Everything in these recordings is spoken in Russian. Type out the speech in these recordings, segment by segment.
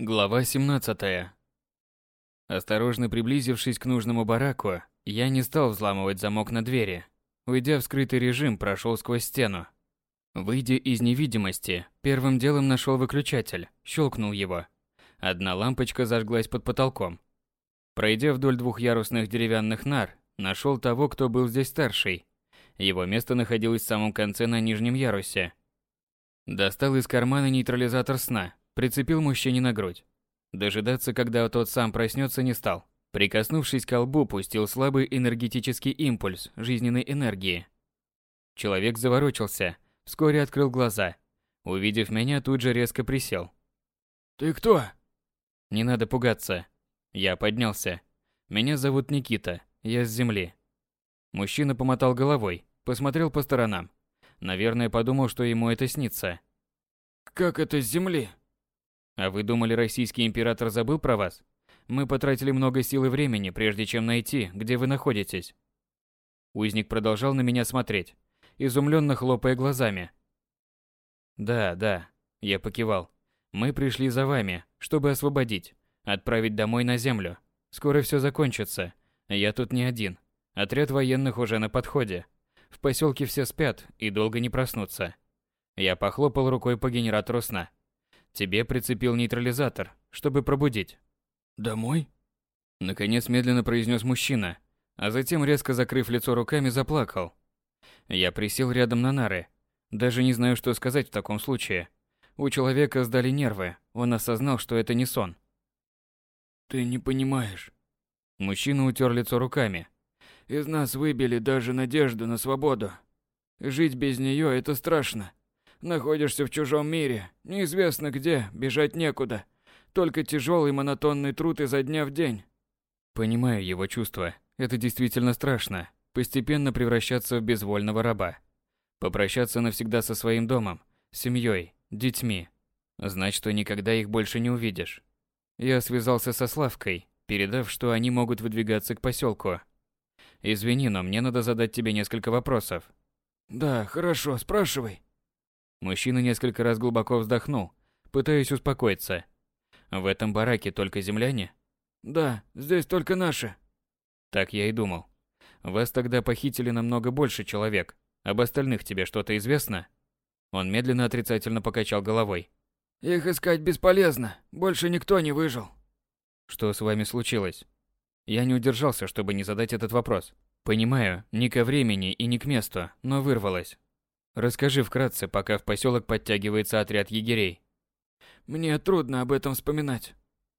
Глава 17. Осторожно приблизившись к нужному бараку, я не стал взламывать замок на двери. Уйдя в скрытый режим, прошел сквозь стену. Выйдя из невидимости, первым делом нашел выключатель, щелкнул его. Одна лампочка зажглась под потолком. Пройдя вдоль двухъярусных деревянных нар, нашел того, кто был здесь старший. Его место находилось в самом конце на нижнем ярусе. Достал из кармана нейтрализатор сна, Прицепил мужчине на грудь. Дожидаться, когда тот сам проснется, не стал. Прикоснувшись к лбу, пустил слабый энергетический импульс жизненной энергии. Человек заворочился, вскоре открыл глаза. Увидев меня, тут же резко присел. «Ты кто?» «Не надо пугаться». Я поднялся. «Меня зовут Никита, я с земли». Мужчина помотал головой, посмотрел по сторонам. Наверное, подумал, что ему это снится. «Как это с земли?» А вы думали, российский император забыл про вас? Мы потратили много сил и времени, прежде чем найти, где вы находитесь. Узник продолжал на меня смотреть, изумленно хлопая глазами. Да, да, я покивал. Мы пришли за вами, чтобы освободить, отправить домой на землю. Скоро все закончится. Я тут не один. Отряд военных уже на подходе. В поселке все спят и долго не проснутся. Я похлопал рукой по генератору сна. Тебе прицепил нейтрализатор, чтобы пробудить. Домой? Наконец медленно произнес мужчина, а затем, резко закрыв лицо руками, заплакал. Я присел рядом на нары. Даже не знаю, что сказать в таком случае. У человека сдали нервы, он осознал, что это не сон. Ты не понимаешь. Мужчина утер лицо руками. Из нас выбили даже надежду на свободу. Жить без нее это страшно. Находишься в чужом мире, неизвестно где, бежать некуда. Только тяжелый монотонный труд изо дня в день. Понимаю его чувства. Это действительно страшно. Постепенно превращаться в безвольного раба. Попрощаться навсегда со своим домом, семьей, детьми. Знать, что никогда их больше не увидишь. Я связался со Славкой, передав, что они могут выдвигаться к поселку. Извини, но мне надо задать тебе несколько вопросов. Да, хорошо, спрашивай. Мужчина несколько раз глубоко вздохнул, пытаясь успокоиться. В этом бараке только земляне? Да, здесь только наши. Так я и думал. Вас тогда похитили намного больше человек. Об остальных тебе что-то известно? Он медленно отрицательно покачал головой. Их искать бесполезно. Больше никто не выжил. Что с вами случилось? Я не удержался, чтобы не задать этот вопрос. Понимаю, не ко времени и не к месту, но вырвалось. Расскажи вкратце, пока в поселок подтягивается отряд егерей. Мне трудно об этом вспоминать.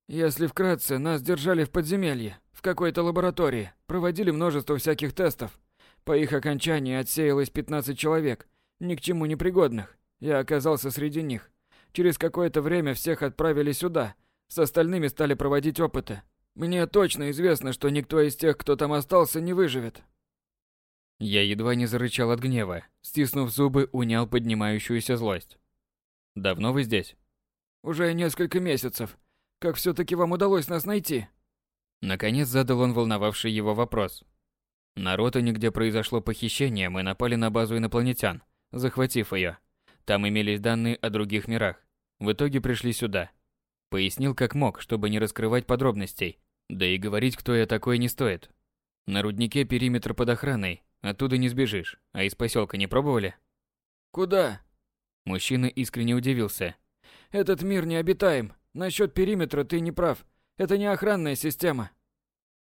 Если вкратце, нас держали в подземелье, в какой-то лаборатории, проводили множество всяких тестов. По их окончании отсеялось 15 человек, ни к чему не пригодных. Я оказался среди них. Через какое-то время всех отправили сюда, с остальными стали проводить опыты. Мне точно известно, что никто из тех, кто там остался, не выживет. Я едва не зарычал от гнева, стиснув зубы, унял поднимающуюся злость. Давно вы здесь? Уже несколько месяцев. Как все таки вам удалось нас найти? Наконец задал он волновавший его вопрос. На Ротане, где произошло похищение, мы напали на базу инопланетян, захватив ее. Там имелись данные о других мирах. В итоге пришли сюда. Пояснил как мог, чтобы не раскрывать подробностей. Да и говорить, кто я такой, не стоит. На руднике периметр под охраной, Оттуда не сбежишь. А из поселка не пробовали? Куда? Мужчина искренне удивился. Этот мир необитаем. Насчет периметра ты не прав. Это не охранная система.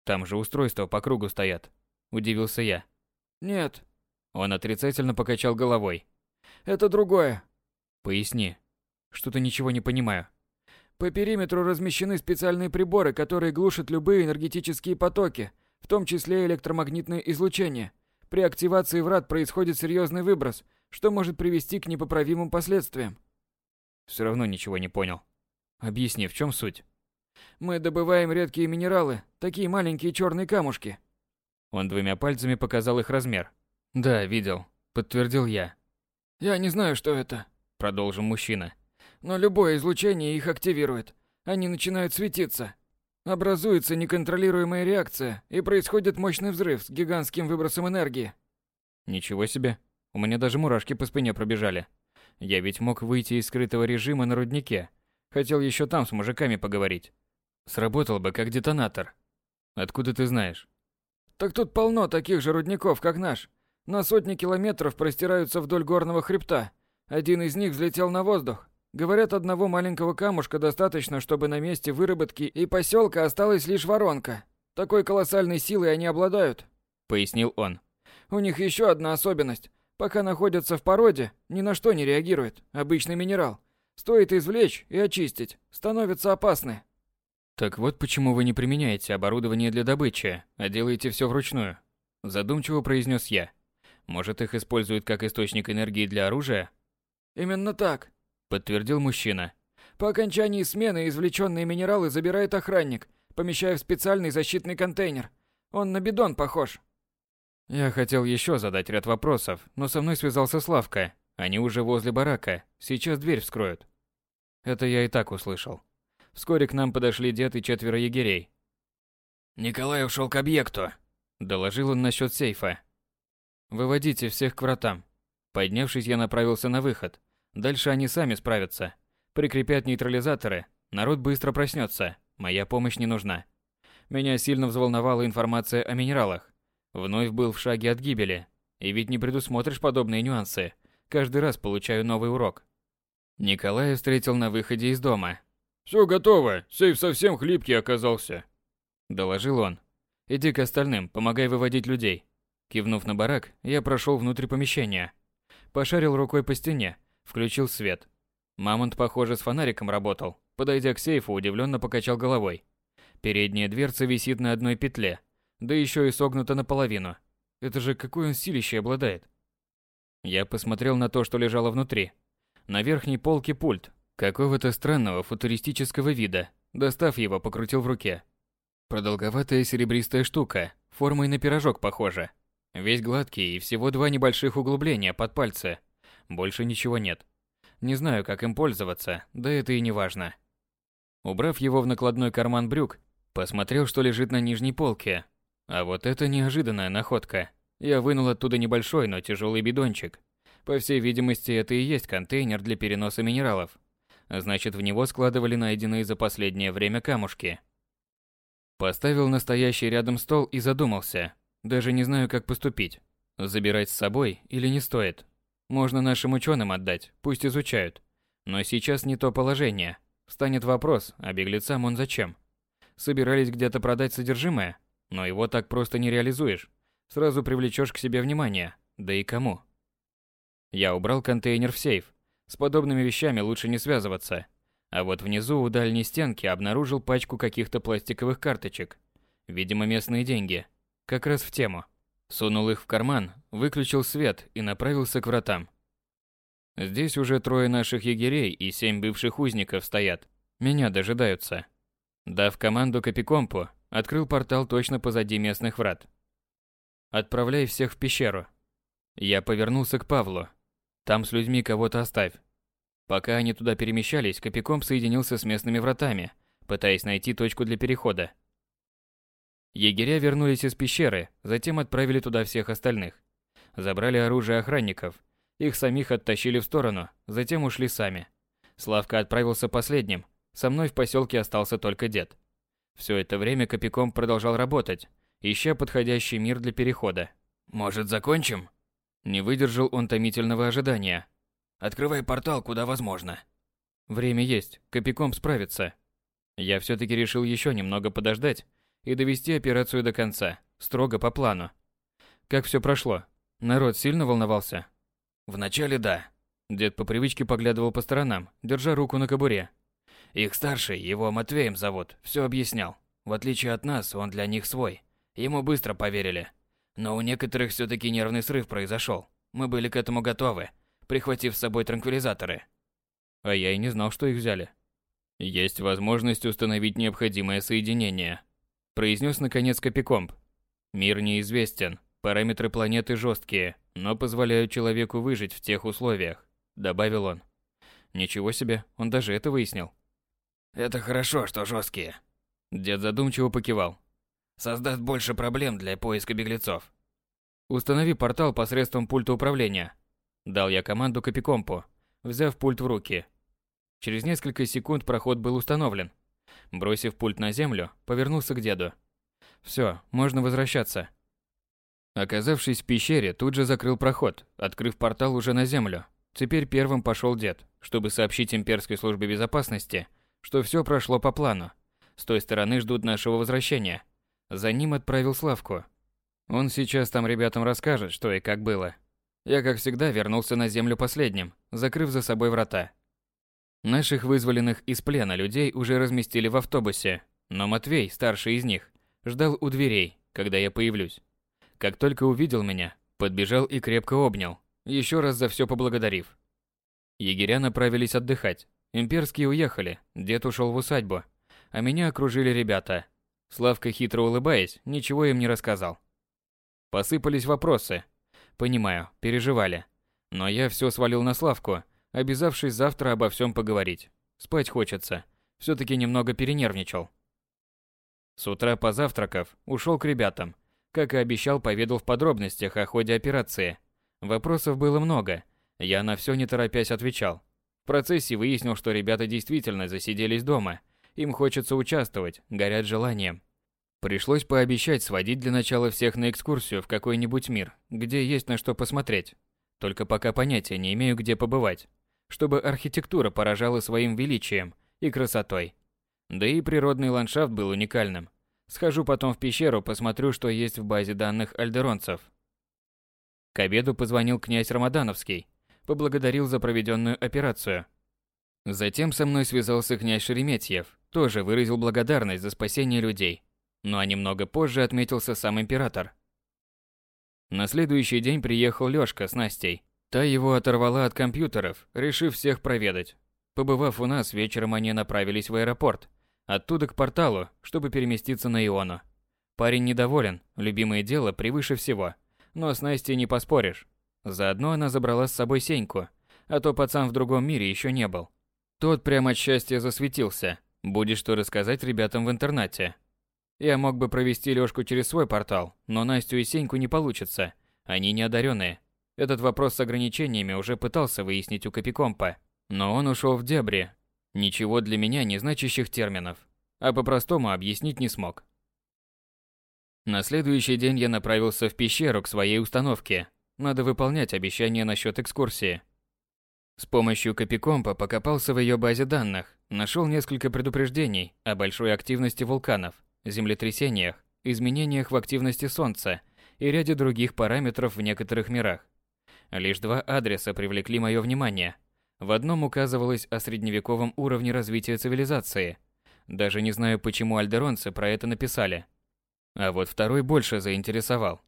Там же устройства по кругу стоят. Удивился я. Нет. Он отрицательно покачал головой. Это другое. Поясни. Что-то ничего не понимаю. По периметру размещены специальные приборы, которые глушат любые энергетические потоки, в том числе электромагнитное излучение. При активации врат происходит серьезный выброс, что может привести к непоправимым последствиям. Все равно ничего не понял. Объясни, в чем суть? Мы добываем редкие минералы, такие маленькие черные камушки. Он двумя пальцами показал их размер. Да, видел, подтвердил я. Я не знаю, что это, продолжил мужчина. Но любое излучение их активирует. Они начинают светиться. Образуется неконтролируемая реакция, и происходит мощный взрыв с гигантским выбросом энергии. Ничего себе. У меня даже мурашки по спине пробежали. Я ведь мог выйти из скрытого режима на руднике. Хотел еще там с мужиками поговорить. Сработал бы как детонатор. Откуда ты знаешь? Так тут полно таких же рудников, как наш. На сотни километров простираются вдоль горного хребта. Один из них взлетел на воздух. Говорят, одного маленького камушка достаточно, чтобы на месте выработки и поселка осталась лишь воронка. Такой колоссальной силой они обладают, пояснил он. У них еще одна особенность. Пока находятся в породе, ни на что не реагирует. Обычный минерал. Стоит извлечь и очистить, становятся опасны. Так вот почему вы не применяете оборудование для добычи, а делаете все вручную, задумчиво произнес я. Может, их используют как источник энергии для оружия? Именно так, подтвердил мужчина. По окончании смены извлеченные минералы забирает охранник, помещая в специальный защитный контейнер. Он на бидон похож. Я хотел еще задать ряд вопросов, но со мной связался Славка. Они уже возле барака. Сейчас дверь вскроют. Это я и так услышал. Вскоре к нам подошли дед и четверо егерей. «Николай ушел к объекту», – доложил он насчет сейфа. «Выводите всех к вратам». Поднявшись, я направился на выход. Дальше они сами справятся. Прикрепят нейтрализаторы. Народ быстро проснется. Моя помощь не нужна. Меня сильно взволновала информация о минералах. Вновь был в шаге от гибели. И ведь не предусмотришь подобные нюансы. Каждый раз получаю новый урок. Николай встретил на выходе из дома. «Все готово, сейф совсем хлипкий оказался», – доложил он. «Иди к остальным, помогай выводить людей». Кивнув на барак, я прошел внутрь помещения. Пошарил рукой по стене, включил свет. Мамонт, похоже, с фонариком работал. Подойдя к сейфу, удивленно покачал головой. Передняя дверца висит на одной петле, да еще и согнута наполовину. Это же какой он силище обладает. Я посмотрел на то, что лежало внутри. На верхней полке пульт, какого-то странного футуристического вида. Достав его, покрутил в руке. Продолговатая серебристая штука, формой на пирожок похожа. Весь гладкий и всего два небольших углубления под пальцы. Больше ничего нет. Не знаю, как им пользоваться, да это и не важно. Убрав его в накладной карман брюк, посмотрел, что лежит на нижней полке, а вот это неожиданная находка. Я вынул оттуда небольшой, но тяжелый бидончик. По всей видимости, это и есть контейнер для переноса минералов. Значит, в него складывали найденные за последнее время камушки. Поставил настоящий рядом стол и задумался. Даже не знаю, как поступить. Забирать с собой или не стоит. Можно нашим ученым отдать, пусть изучают. Но сейчас не то положение. Встанет вопрос, а беглецам он зачем? Собирались где-то продать содержимое? Но его так просто не реализуешь. Сразу привлечешь к себе внимание. Да и кому? Я убрал контейнер в сейф. С подобными вещами лучше не связываться. А вот внизу у дальней стенки обнаружил пачку каких-то пластиковых карточек. Видимо, местные деньги. Как раз в тему. Сунул их в карман, выключил свет и направился к вратам. Здесь уже трое наших егерей и семь бывших узников стоят. Меня дожидаются. Дав команду Капикомпу, Открыл портал точно позади местных врат. Отправляй всех в пещеру. Я повернулся к Павлу. Там с людьми кого-то оставь. Пока они туда перемещались, Копиком соединился с местными вратами, пытаясь найти точку для перехода. Егеря вернулись из пещеры, затем отправили туда всех остальных. Забрали оружие охранников. Их самих оттащили в сторону, затем ушли сами. Славка отправился последним. Со мной в поселке остался только дед. Все это время Копиком продолжал работать, ища подходящий мир для перехода. «Может, закончим?» Не выдержал он томительного ожидания. «Открывай портал, куда возможно». Время есть, Копиком справится. Я все-таки решил еще немного подождать и довести операцию до конца, строго по плану. Как все прошло? Народ сильно волновался? Вначале да. Дед по привычке поглядывал по сторонам, держа руку на кобуре. Их старший, его Матвеем зовут, все объяснял. В отличие от нас, он для них свой. Ему быстро поверили. Но у некоторых все-таки нервный срыв произошел. Мы были к этому готовы, прихватив с собой транквилизаторы. А я и не знал, что их взяли. Есть возможность установить необходимое соединение, произнес наконец Капикомб. Мир неизвестен, параметры планеты жесткие, но позволяют человеку выжить в тех условиях, добавил он. Ничего себе, он даже это выяснил. Это хорошо, что жесткие. Дед задумчиво покивал. Создаст больше проблем для поиска беглецов. Установи портал посредством пульта управления. Дал я команду Копикомпу, взяв пульт в руки. Через несколько секунд проход был установлен. Бросив пульт на землю, повернулся к деду. Все, можно возвращаться. Оказавшись в пещере, тут же закрыл проход, открыв портал уже на землю. Теперь первым пошел дед, чтобы сообщить имперской службе безопасности, что все прошло по плану. С той стороны ждут нашего возвращения. За ним отправил Славку. Он сейчас там ребятам расскажет, что и как было. Я, как всегда, вернулся на землю последним, закрыв за собой врата. Наших вызволенных из плена людей уже разместили в автобусе, но Матвей, старший из них, ждал у дверей, когда я появлюсь. Как только увидел меня, подбежал и крепко обнял, еще раз за все поблагодарив. Егеря направились отдыхать. Имперские уехали, дед ушел в усадьбу, а меня окружили ребята. Славка, хитро улыбаясь, ничего им не рассказал. Посыпались вопросы. Понимаю, переживали. Но я все свалил на Славку, обязавшись завтра обо всем поговорить. Спать хочется. Все-таки немного перенервничал. С утра позавтракав, ушел к ребятам. Как и обещал, поведал в подробностях о ходе операции. Вопросов было много. Я на все не торопясь отвечал. В процессе выяснил, что ребята действительно засиделись дома. Им хочется участвовать, горят желанием. Пришлось пообещать сводить для начала всех на экскурсию в какой-нибудь мир, где есть на что посмотреть. Только пока понятия не имею, где побывать. Чтобы архитектура поражала своим величием и красотой. Да и природный ландшафт был уникальным. Схожу потом в пещеру, посмотрю, что есть в базе данных альдеронцев. К обеду позвонил князь Рамадановский, поблагодарил за проведенную операцию. Затем со мной связался князь Шереметьев, тоже выразил благодарность за спасение людей. Ну а немного позже отметился сам император. На следующий день приехал Лёшка с Настей. Та его оторвала от компьютеров, решив всех проведать. Побывав у нас, вечером они направились в аэропорт, Оттуда к порталу, чтобы переместиться на Иону. Парень недоволен, любимое дело превыше всего. Но с Настей не поспоришь. Заодно она забрала с собой Сеньку, а то пацан в другом мире еще не был. Тот прямо от счастья засветился. Будет что рассказать ребятам в интернате. Я мог бы провести Лёшку через свой портал, но Настю и Сеньку не получится. Они не одаренные. Этот вопрос с ограничениями уже пытался выяснить у Копикомпа. Но он ушел в дебри, Ничего для меня не значащих терминов, а по-простому объяснить не смог. На следующий день я направился в пещеру к своей установке. Надо выполнять обещание насчет экскурсии. С помощью Копикомпа покопался в ее базе данных, нашел несколько предупреждений о большой активности вулканов, землетрясениях, изменениях в активности Солнца и ряде других параметров в некоторых мирах. Лишь два адреса привлекли мое внимание – в одном указывалось о средневековом уровне развития цивилизации. Даже не знаю, почему альдеронцы про это написали. А вот второй больше заинтересовал.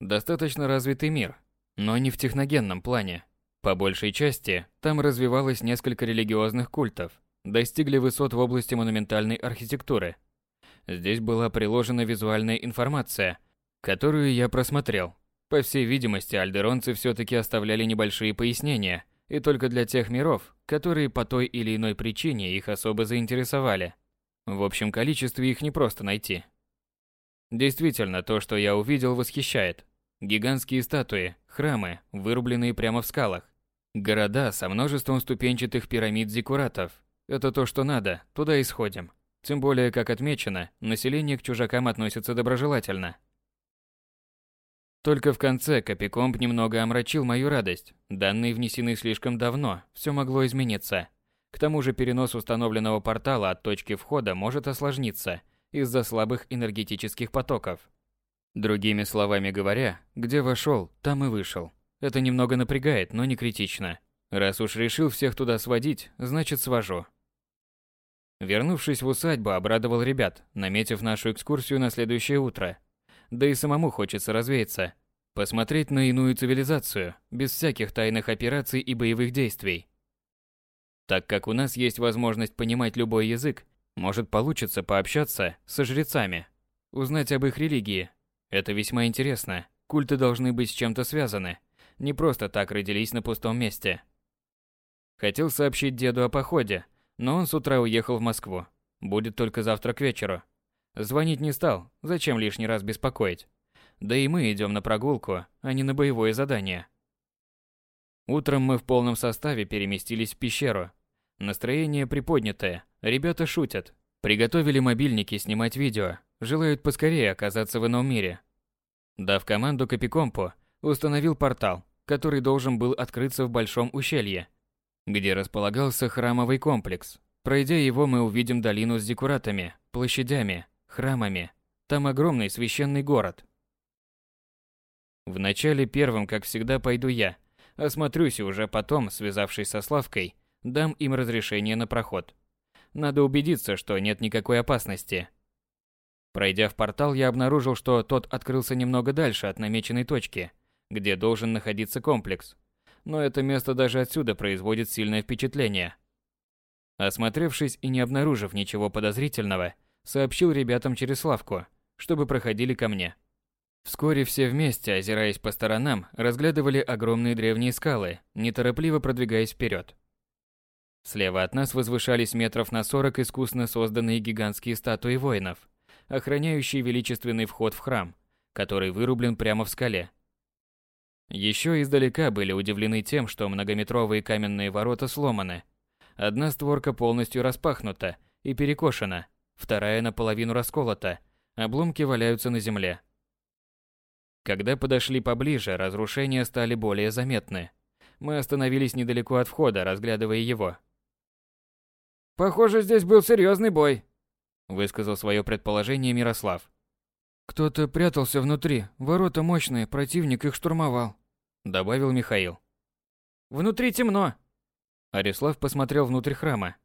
Достаточно развитый мир, но не в техногенном плане. По большей части, там развивалось несколько религиозных культов, достигли высот в области монументальной архитектуры. Здесь была приложена визуальная информация, которую я просмотрел. По всей видимости, альдеронцы все-таки оставляли небольшие пояснения – и только для тех миров, которые по той или иной причине их особо заинтересовали. В общем количестве их не просто найти. Действительно, то, что я увидел, восхищает. Гигантские статуи, храмы, вырубленные прямо в скалах. Города со множеством ступенчатых пирамид-зиккуратов. Это то, что надо, туда и сходим. Тем более, как отмечено, население к чужакам относится доброжелательно. Только в конце Копикомп немного омрачил мою радость. Данные внесены слишком давно, все могло измениться. К тому же перенос установленного портала от точки входа может осложниться из-за слабых энергетических потоков. Другими словами говоря, где вошел, там и вышел. Это немного напрягает, но не критично. Раз уж решил всех туда сводить, значит свожу. Вернувшись в усадьбу, обрадовал ребят, наметив нашу экскурсию на следующее утро да и самому хочется развеяться. Посмотреть на иную цивилизацию, без всяких тайных операций и боевых действий. Так как у нас есть возможность понимать любой язык, может получится пообщаться со жрецами, узнать об их религии. Это весьма интересно. Культы должны быть с чем-то связаны. Не просто так родились на пустом месте. Хотел сообщить деду о походе, но он с утра уехал в Москву. Будет только завтра к вечеру. Звонить не стал, зачем лишний раз беспокоить. Да и мы идем на прогулку, а не на боевое задание. Утром мы в полном составе переместились в пещеру. Настроение приподнятое, ребята шутят. Приготовили мобильники снимать видео, желают поскорее оказаться в ином мире. Дав команду Копикомпу, установил портал, который должен был открыться в Большом ущелье, где располагался храмовый комплекс. Пройдя его, мы увидим долину с декуратами, площадями, храмами. Там огромный священный город. Вначале первым, как всегда, пойду я. Осмотрюсь и уже потом, связавшись со Славкой, дам им разрешение на проход. Надо убедиться, что нет никакой опасности. Пройдя в портал, я обнаружил, что тот открылся немного дальше от намеченной точки, где должен находиться комплекс. Но это место даже отсюда производит сильное впечатление. Осмотревшись и не обнаружив ничего подозрительного, сообщил ребятам через Славку, чтобы проходили ко мне. Вскоре все вместе, озираясь по сторонам, разглядывали огромные древние скалы, неторопливо продвигаясь вперед. Слева от нас возвышались метров на сорок искусно созданные гигантские статуи воинов, охраняющие величественный вход в храм, который вырублен прямо в скале. Еще издалека были удивлены тем, что многометровые каменные ворота сломаны. Одна створка полностью распахнута и перекошена, вторая наполовину расколота, обломки валяются на земле. Когда подошли поближе, разрушения стали более заметны. Мы остановились недалеко от входа, разглядывая его. Похоже, здесь был серьезный бой, высказал свое предположение Мирослав. Кто-то прятался внутри, ворота мощные, противник их штурмовал, добавил Михаил. Внутри темно. Арислав посмотрел внутрь храма.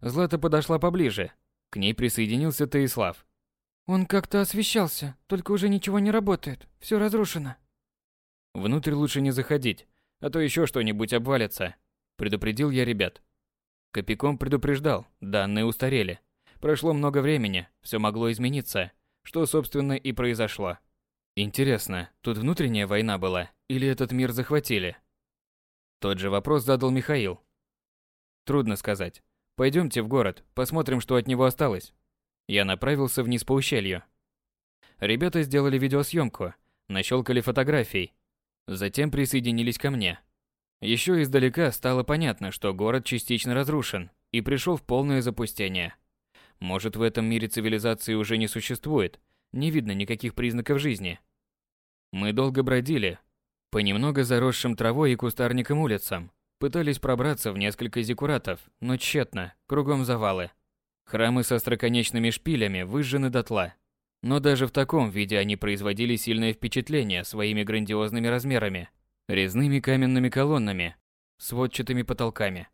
Злата подошла поближе. К ней присоединился Таислав. Он как-то освещался, только уже ничего не работает. Все разрушено. Внутрь лучше не заходить, а то еще что-нибудь обвалится, предупредил я ребят. Копиком предупреждал, данные устарели. Прошло много времени, все могло измениться, что, собственно, и произошло. Интересно, тут внутренняя война была, или этот мир захватили? Тот же вопрос задал Михаил. Трудно сказать. Пойдемте в город, посмотрим, что от него осталось. Я направился вниз по ущелью. Ребята сделали видеосъемку, нащелкали фотографий, затем присоединились ко мне. Еще издалека стало понятно, что город частично разрушен и пришел в полное запустение. Может, в этом мире цивилизации уже не существует, не видно никаких признаков жизни. Мы долго бродили по немного заросшим травой и кустарником улицам, пытались пробраться в несколько зиккуратов, но тщетно, кругом завалы. Храмы со остроконечными шпилями выжжены дотла. Но даже в таком виде они производили сильное впечатление своими грандиозными размерами резными каменными колоннами, сводчатыми потолками.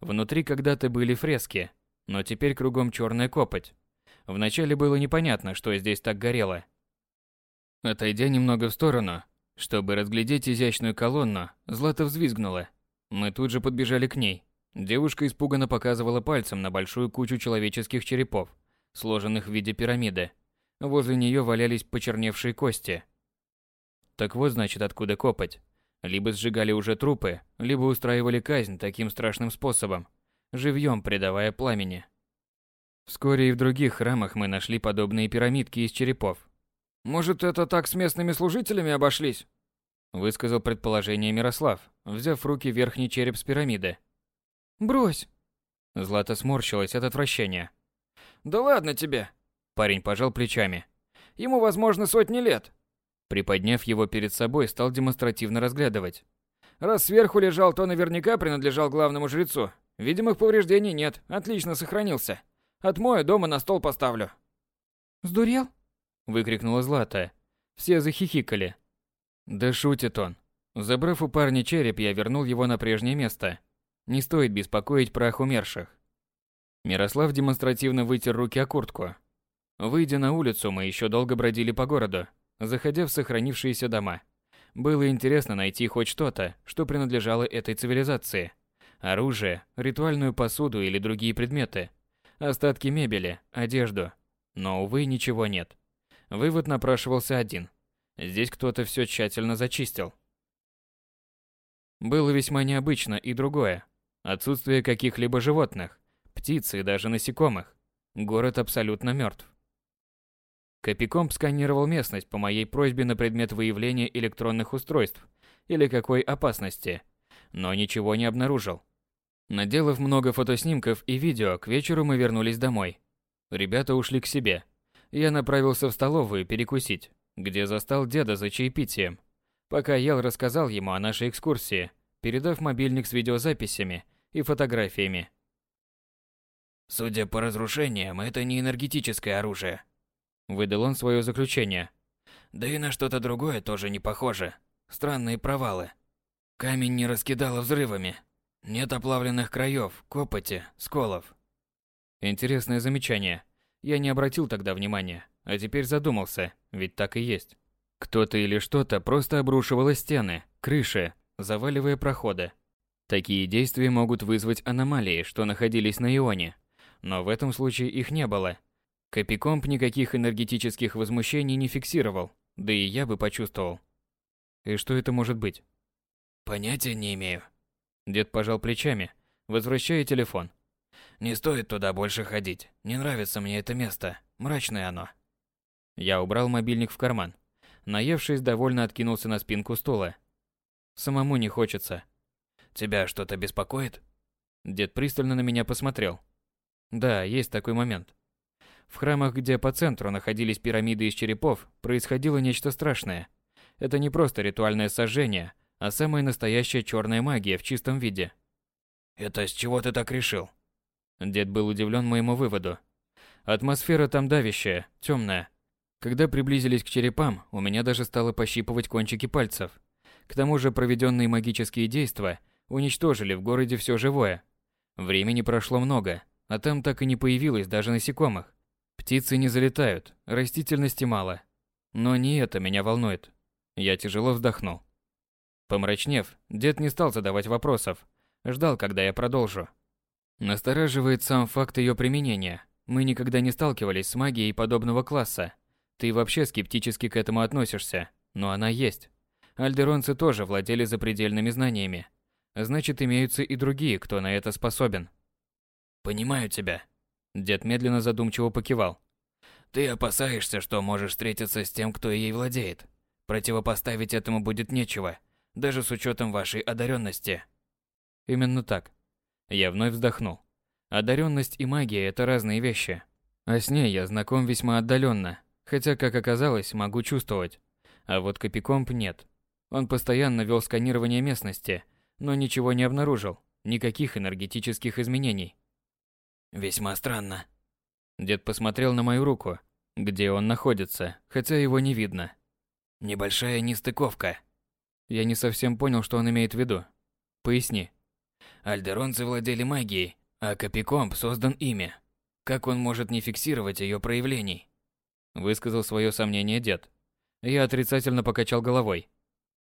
Внутри когда-то были фрески, но теперь кругом черная копоть. Вначале было непонятно, что здесь так горело. Отойдя немного в сторону, чтобы разглядеть изящную колонну, Злата взвизгнула. Мы тут же подбежали к ней. Девушка испуганно показывала пальцем на большую кучу человеческих черепов, сложенных в виде пирамиды. Возле нее валялись почерневшие кости. Так вот, значит, откуда копоть. Либо сжигали уже трупы, либо устраивали казнь таким страшным способом, живьем предавая пламени. Вскоре и в других храмах мы нашли подобные пирамидки из черепов. «Может, это так с местными служителями обошлись?» Высказал предположение Мирослав, взяв в руки верхний череп с пирамиды. «Брось!» Злата сморщилась от отвращения. «Да ладно тебе!» Парень пожал плечами. «Ему, возможно, сотни лет. Приподняв его перед собой, стал демонстративно разглядывать. Раз сверху лежал, то наверняка принадлежал главному жрецу. Видимых повреждений нет, отлично сохранился. Отмою, дома на стол поставлю. «Сдурел?» – выкрикнула Злата. Все захихикали. Да шутит он. Забрав у парня череп, я вернул его на прежнее место. Не стоит беспокоить прах умерших. Мирослав демонстративно вытер руки о куртку. Выйдя на улицу, мы еще долго бродили по городу, заходя в сохранившиеся дома. Было интересно найти хоть что-то, что принадлежало этой цивилизации. Оружие, ритуальную посуду или другие предметы. Остатки мебели, одежду. Но, увы, ничего нет. Вывод напрашивался один. Здесь кто-то все тщательно зачистил. Было весьма необычно и другое. Отсутствие каких-либо животных, птиц и даже насекомых. Город абсолютно мертв. Копикомп сканировал местность по моей просьбе на предмет выявления электронных устройств или какой опасности, но ничего не обнаружил. Наделав много фотоснимков и видео, к вечеру мы вернулись домой. Ребята ушли к себе. Я направился в столовую перекусить, где застал деда за чаепитием. Пока ел, рассказал ему о нашей экскурсии, передав мобильник с видеозаписями и фотографиями. Судя по разрушениям, это не энергетическое оружие. Выдал он свое заключение. Да и на что-то другое тоже не похоже. Странные провалы. Камень не раскидало взрывами. Нет оплавленных краев, копоти, сколов. Интересное замечание. Я не обратил тогда внимания, а теперь задумался, ведь так и есть. Кто-то или что-то просто обрушивало стены, крыши, заваливая проходы. Такие действия могут вызвать аномалии, что находились на Ионе. Но в этом случае их не было. Копикомп никаких энергетических возмущений не фиксировал, да и я бы почувствовал. И что это может быть? Понятия не имею. Дед пожал плечами, возвращая телефон. Не стоит туда больше ходить. Не нравится мне это место. Мрачное оно. Я убрал мобильник в карман. Наевшись, довольно откинулся на спинку стула. Самому не хочется. Тебя что-то беспокоит? Дед пристально на меня посмотрел. Да, есть такой момент. В храмах, где по центру находились пирамиды из черепов, происходило нечто страшное. Это не просто ритуальное сожжение, а самая настоящая черная магия в чистом виде. Это с чего ты так решил? Дед был удивлен моему выводу. Атмосфера там давящая, темная. Когда приблизились к черепам, у меня даже стало пощипывать кончики пальцев. К тому же проведенные магические действия уничтожили в городе все живое. Времени прошло много, а там так и не появилось даже насекомых. Птицы не залетают, растительности мало. Но не это меня волнует. Я тяжело вздохнул. Помрачнев, дед не стал задавать вопросов. Ждал, когда я продолжу. Настораживает сам факт ее применения. Мы никогда не сталкивались с магией подобного класса. Ты вообще скептически к этому относишься, но она есть. Альдеронцы тоже владели запредельными знаниями. Значит, имеются и другие, кто на это способен. Понимаю тебя. Дед медленно задумчиво покивал. Ты опасаешься, что можешь встретиться с тем, кто ей владеет. Противопоставить этому будет нечего, даже с учетом вашей одаренности. Именно так. Я вновь вздохнул. Одаренность и магия – это разные вещи. А с ней я знаком весьма отдаленно, хотя, как оказалось, могу чувствовать. А вот Копикомп нет. Он постоянно вел сканирование местности, но ничего не обнаружил, никаких энергетических изменений. Весьма странно. Дед посмотрел на мою руку, где он находится, хотя его не видно. Небольшая нестыковка. Я не совсем понял, что он имеет в виду. Поясни. Альдеронцы владели магией, а Копикомп создан ими. Как он может не фиксировать ее проявлений? Высказал свое сомнение дед. Я отрицательно покачал головой.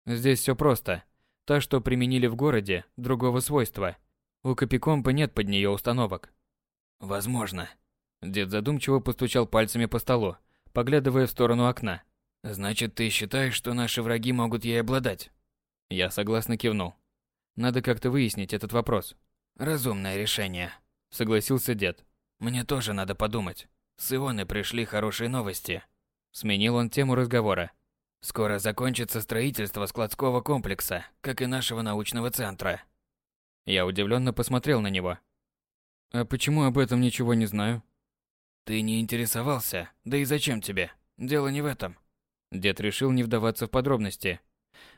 Здесь все просто. Та, что применили в городе, другого свойства. У Копикомпа нет под нее установок. Возможно. Дед задумчиво постучал пальцами по столу, поглядывая в сторону окна. Значит, ты считаешь, что наши враги могут ей обладать? Я согласно кивнул. Надо как-то выяснить этот вопрос. Разумное решение, согласился дед. Мне тоже надо подумать. С Ионы пришли хорошие новости. Сменил он тему разговора. Скоро закончится строительство складского комплекса, как и нашего научного центра. Я удивленно посмотрел на него. А почему об этом ничего не знаю? Ты не интересовался, да и зачем тебе? Дело не в этом. Дед решил не вдаваться в подробности.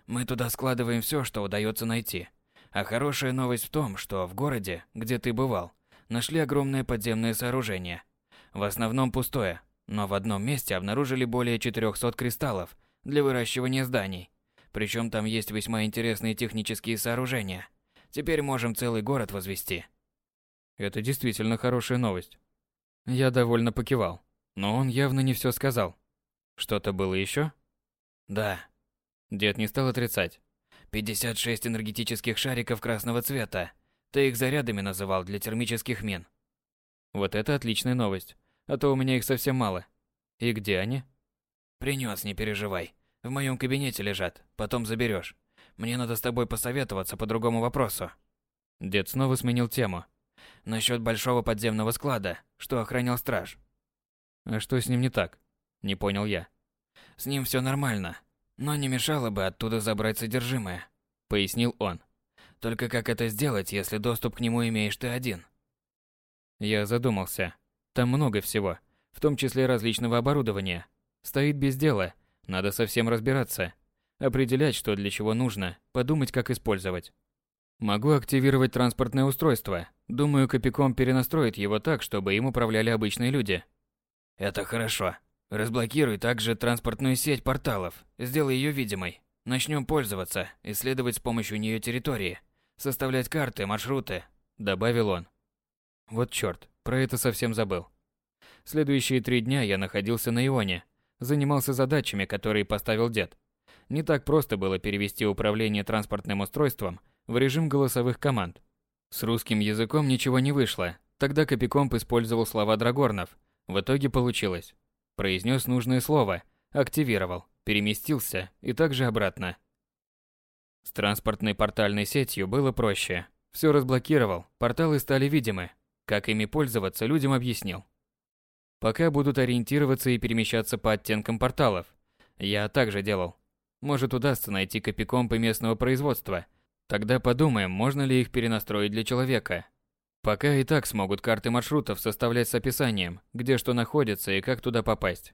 Мы туда складываем все, что удается найти. А хорошая новость в том, что в городе, где ты бывал, нашли огромное подземное сооружение. В основном пустое, но в одном месте обнаружили более 400 кристаллов для выращивания зданий. Причем там есть весьма интересные технические сооружения. Теперь можем целый город возвести. Это действительно хорошая новость. Я довольно покивал, но он явно не все сказал. Что-то было еще? Да. Дед не стал отрицать. 56 энергетических шариков красного цвета. Ты их зарядами называл для термических мин. Вот это отличная новость. А то у меня их совсем мало. И где они? Принес, не переживай. В моем кабинете лежат. Потом заберешь. Мне надо с тобой посоветоваться по другому вопросу. Дед снова сменил тему. Насчет большого подземного склада, что охранял страж. А что с ним не так? Не понял я. С ним все нормально, но не мешало бы оттуда забрать содержимое, пояснил он. Только как это сделать, если доступ к нему имеешь ты один? Я задумался. Там много всего, в том числе различного оборудования. Стоит без дела, надо совсем разбираться. Определять, что для чего нужно, подумать, как использовать. Могу активировать транспортное устройство. Думаю, Копиком перенастроит его так, чтобы им управляли обычные люди. Это хорошо. Разблокируй также транспортную сеть порталов. Сделай ее видимой. Начнем пользоваться, исследовать с помощью нее территории, составлять карты, маршруты, добавил он. Вот чёрт, про это совсем забыл. Следующие три дня я находился на Ионе, занимался задачами, которые поставил дед. Не так просто было перевести управление транспортным устройством в режим голосовых команд. С русским языком ничего не вышло. Тогда Копикомп использовал слова Драгорнов. В итоге получилось. Произнес нужное слово, активировал, переместился и также обратно. С транспортной портальной сетью было проще. Все разблокировал, порталы стали видимы. Как ими пользоваться, людям объяснил. Пока будут ориентироваться и перемещаться по оттенкам порталов. Я также делал. Может удастся найти копикомпы местного производства. Тогда подумаем, можно ли их перенастроить для человека. Пока и так смогут карты маршрутов составлять с описанием, где что находится и как туда попасть.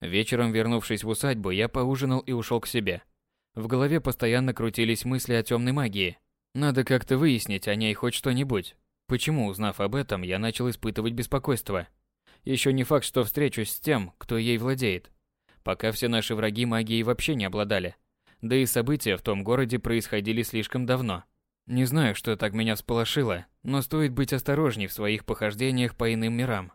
Вечером, вернувшись в усадьбу, я поужинал и ушел к себе. В голове постоянно крутились мысли о темной магии. Надо как-то выяснить о ней хоть что-нибудь. Почему, узнав об этом, я начал испытывать беспокойство? Еще не факт, что встречусь с тем, кто ей владеет. Пока все наши враги магией вообще не обладали. Да и события в том городе происходили слишком давно. Не знаю, что так меня всполошило, но стоит быть осторожней в своих похождениях по иным мирам.